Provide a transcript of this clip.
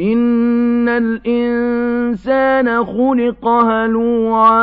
إِنَّ الْإِنسَانَ خُلِقَ هَلُوعًا